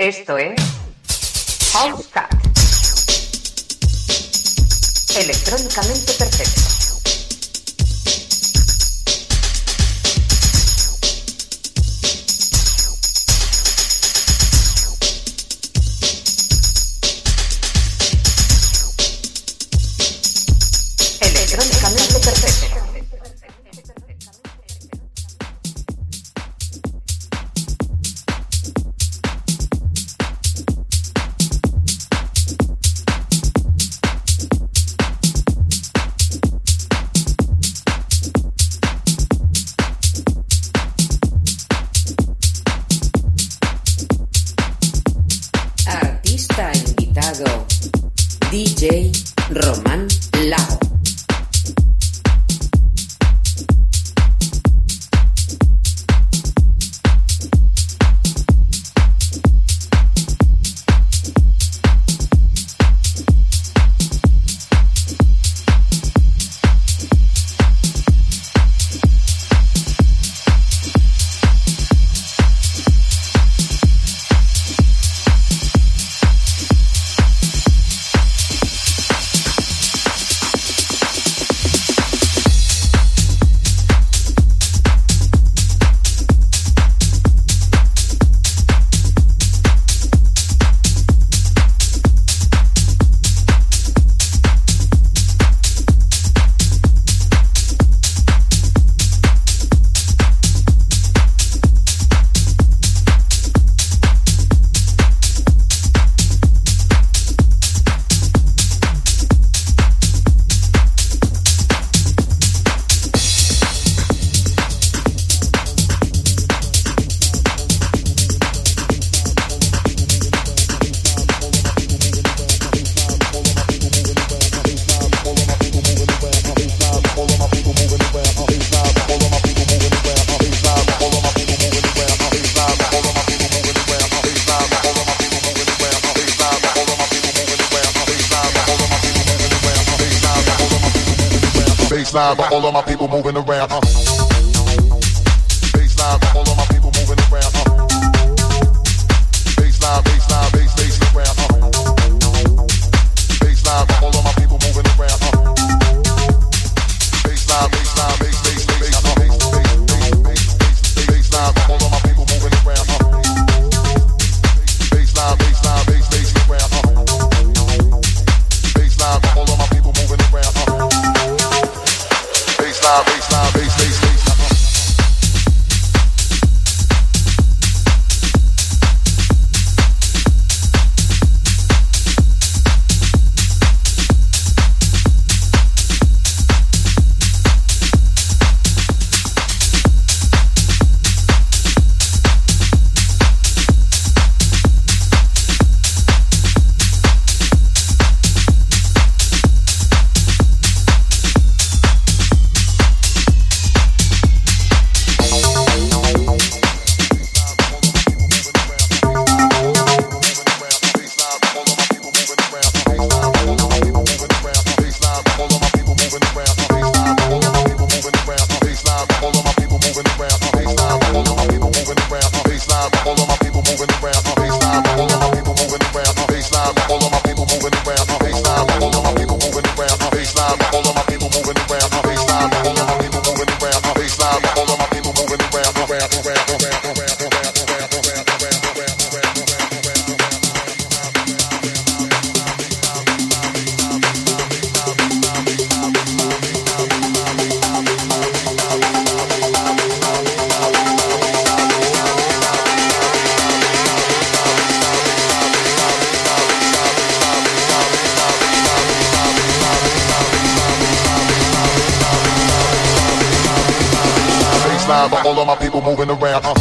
Esto es House Cat. Electrónicamente perfecto. vibes, all of my people moving around. Uh. moving around. Uh.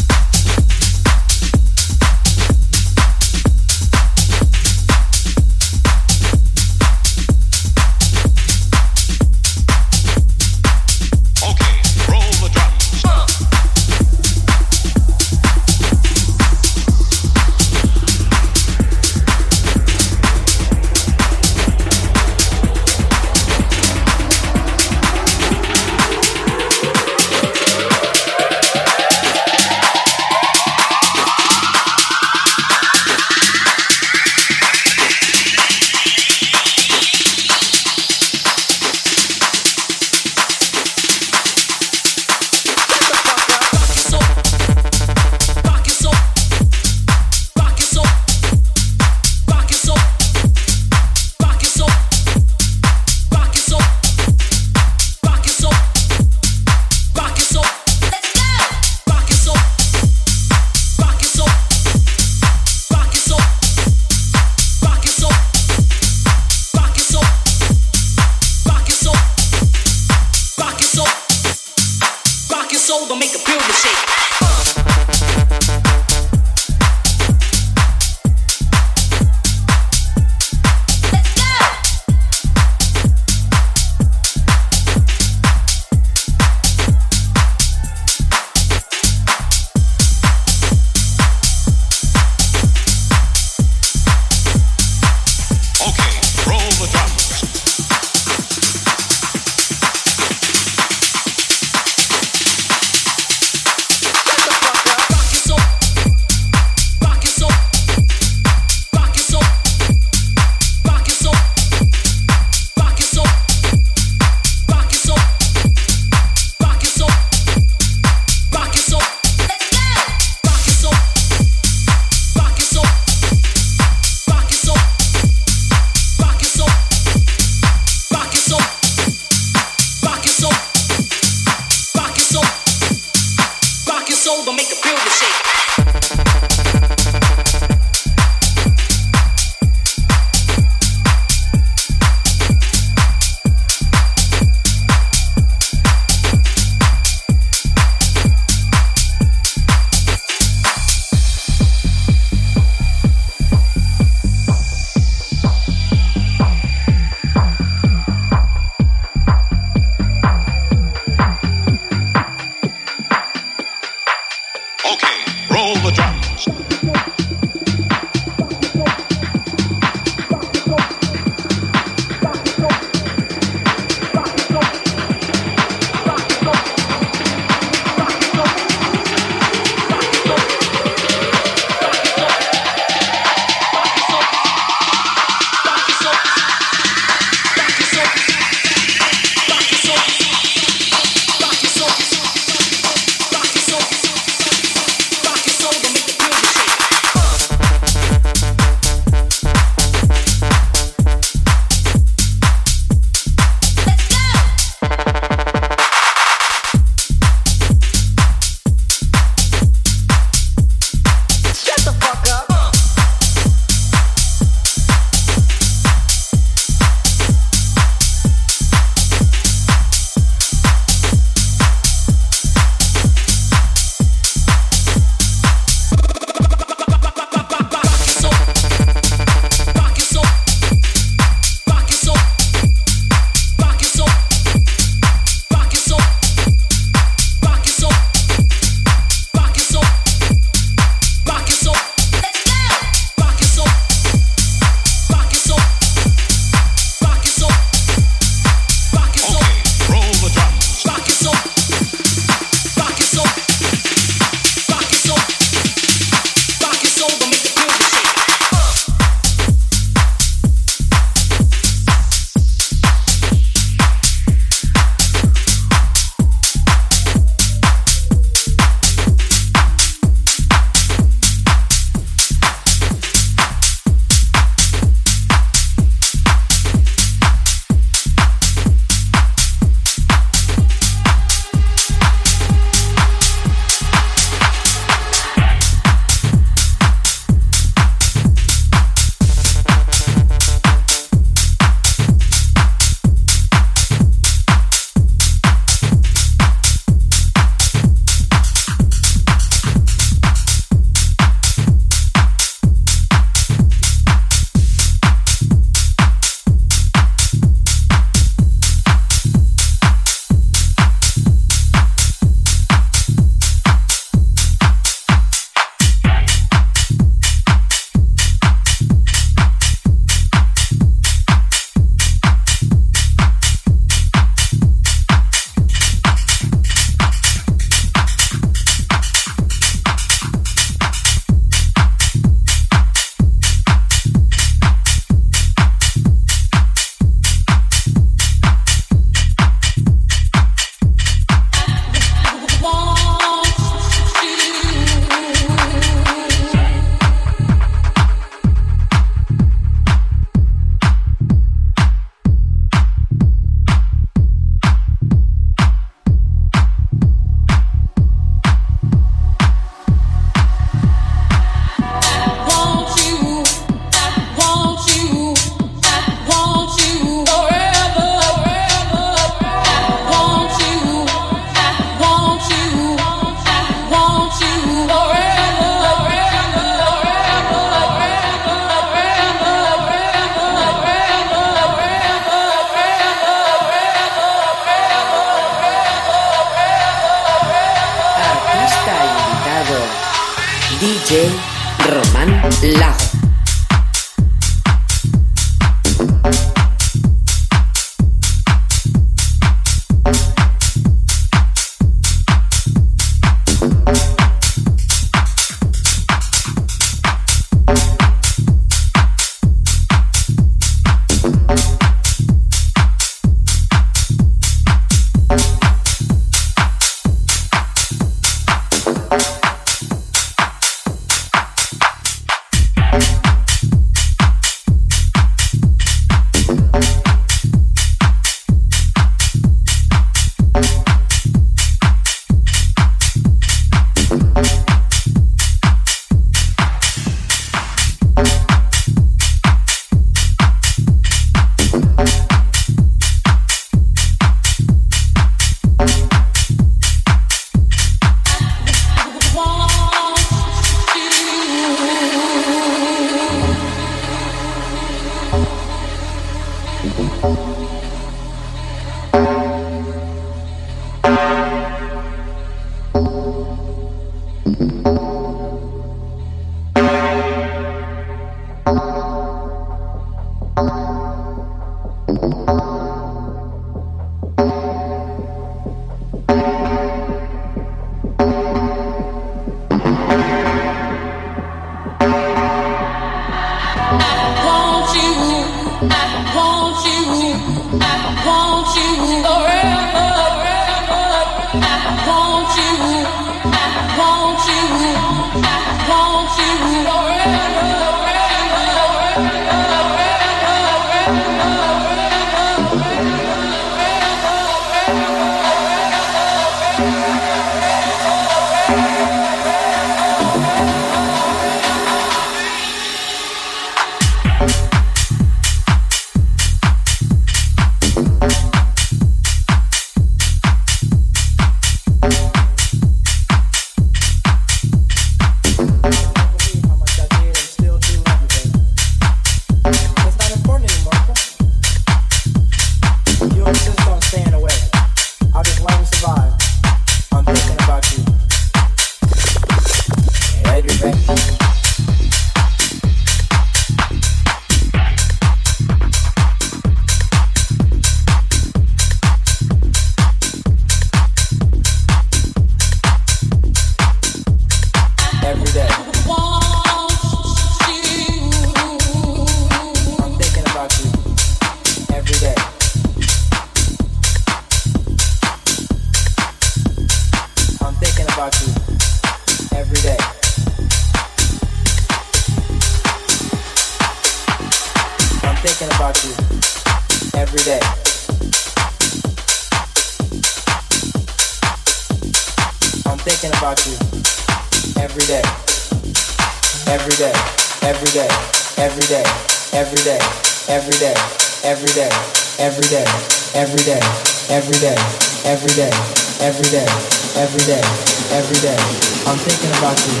talk to you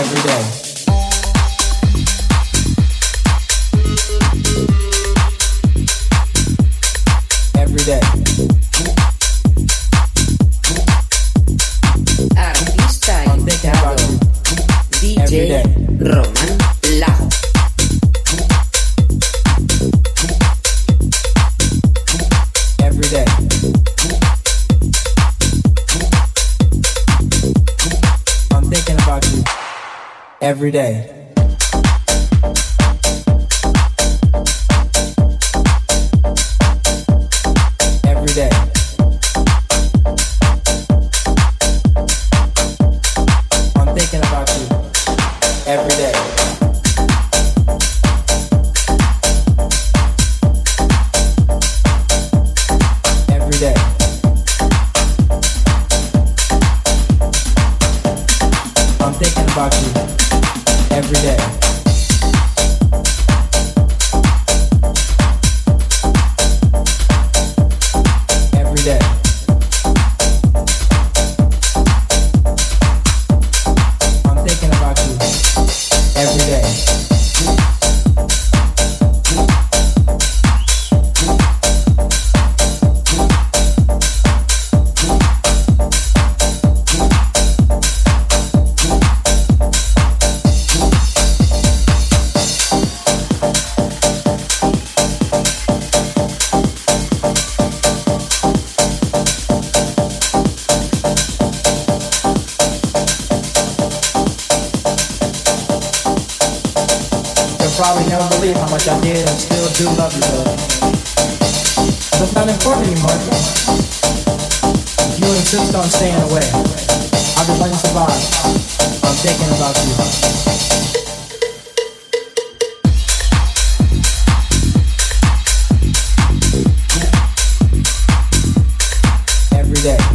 every day. Artista invitado DJ Rob. every day. Day.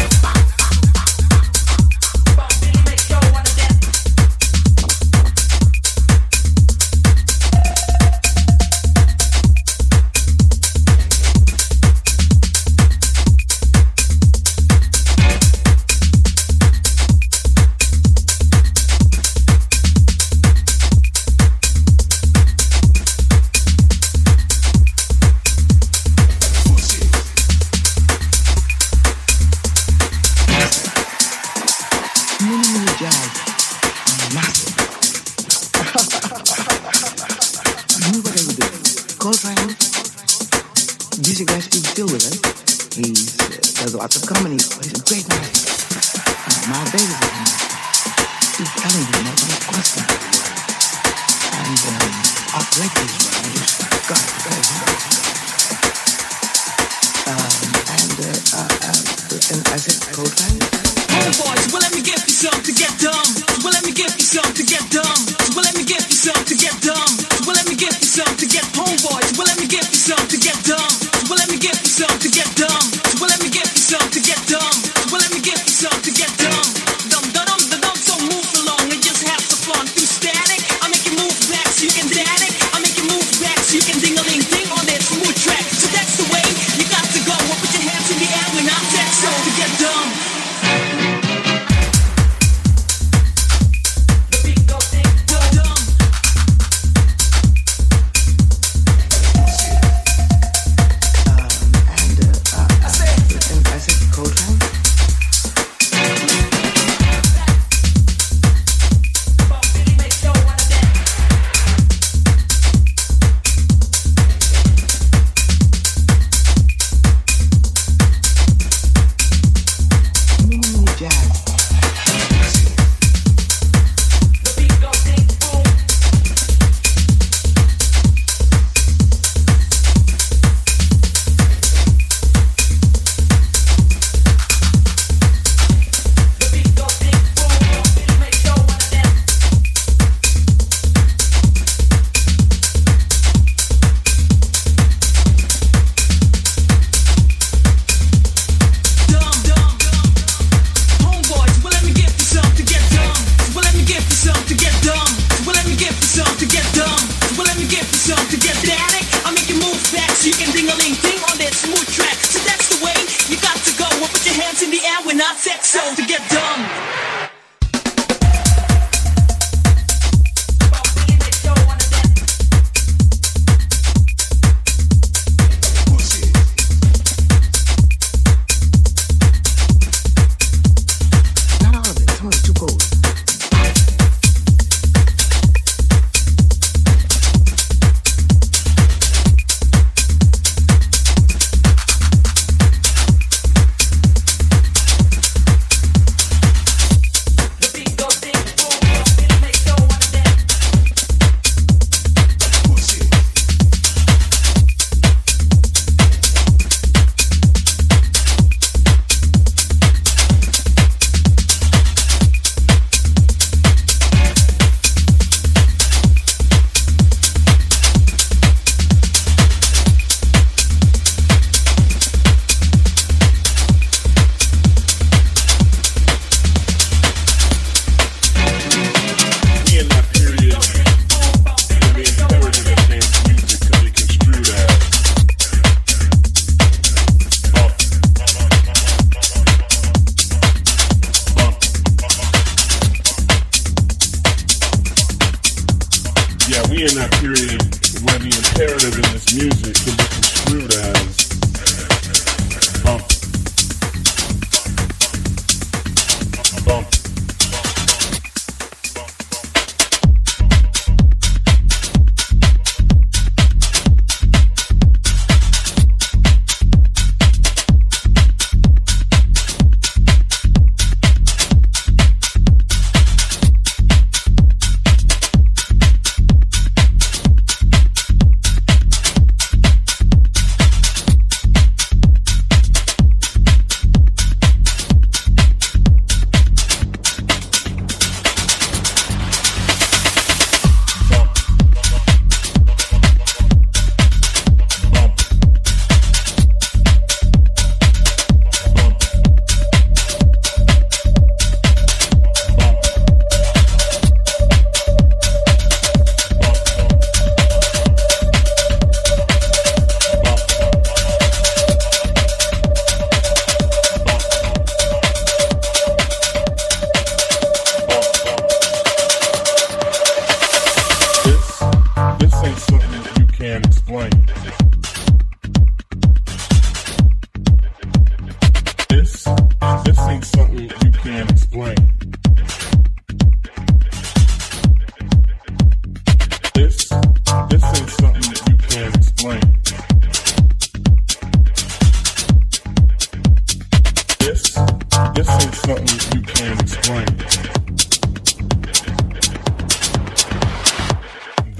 Coltrane,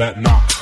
That knock.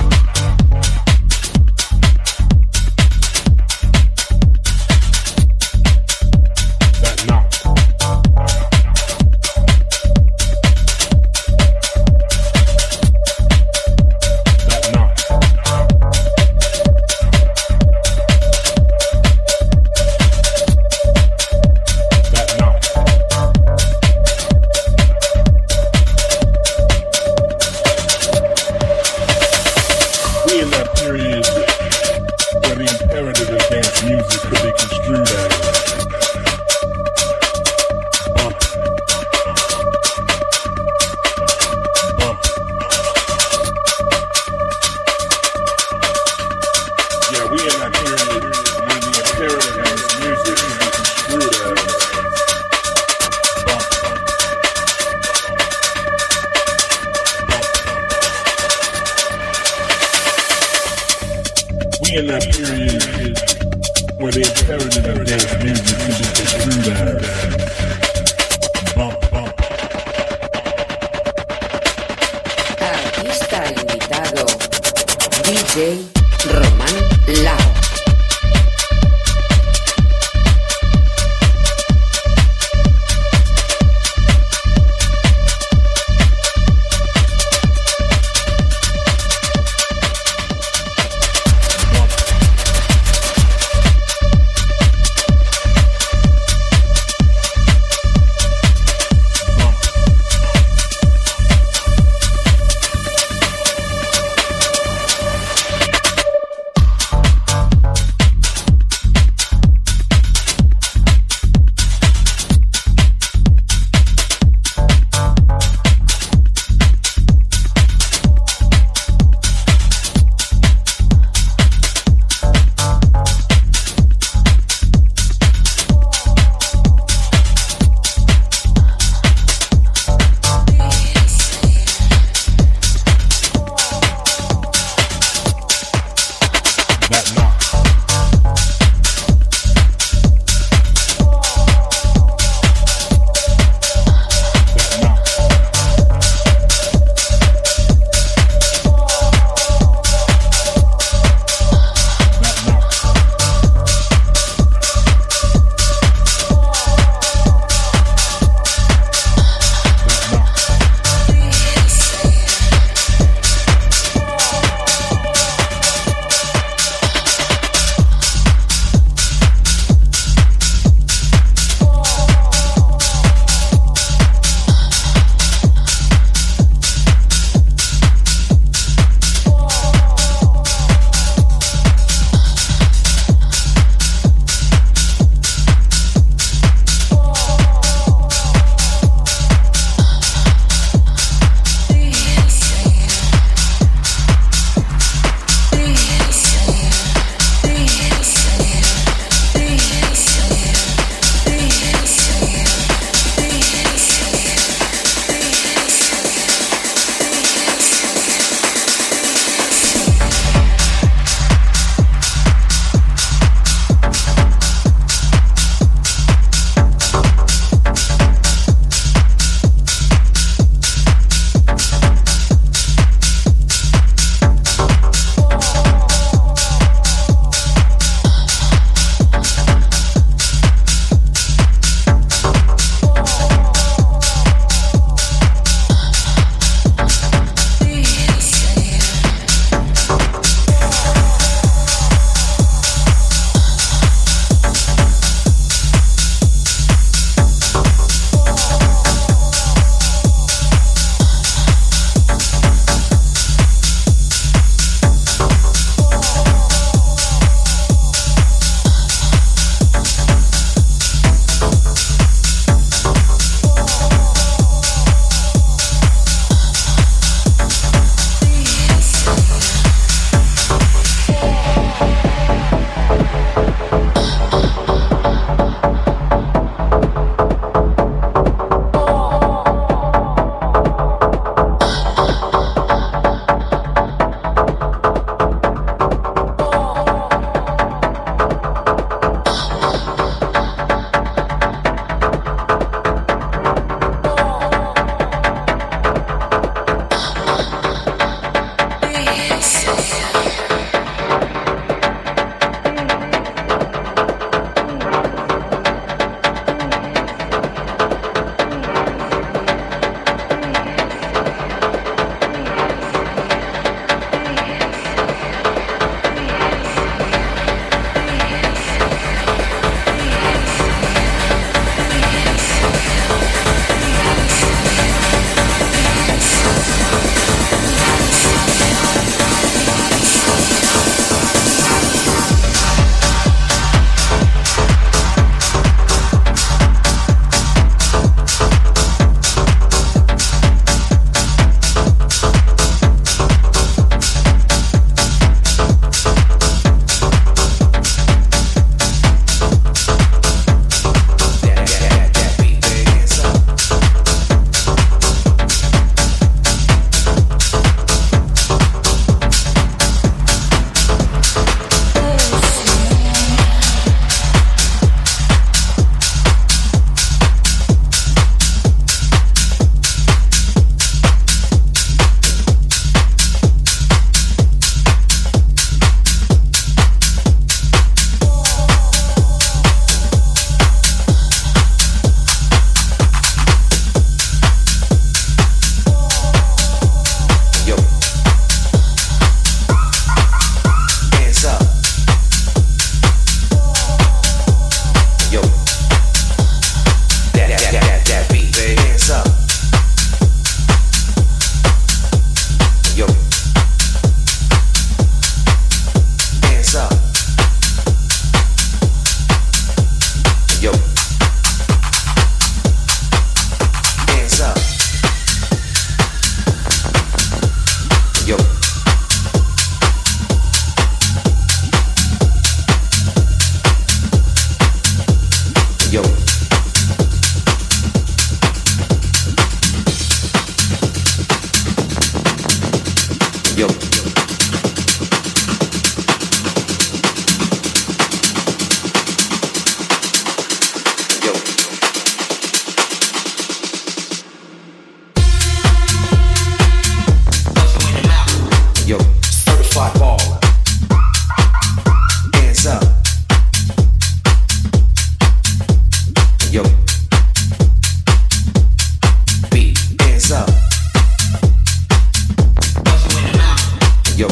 Yo,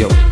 Yo.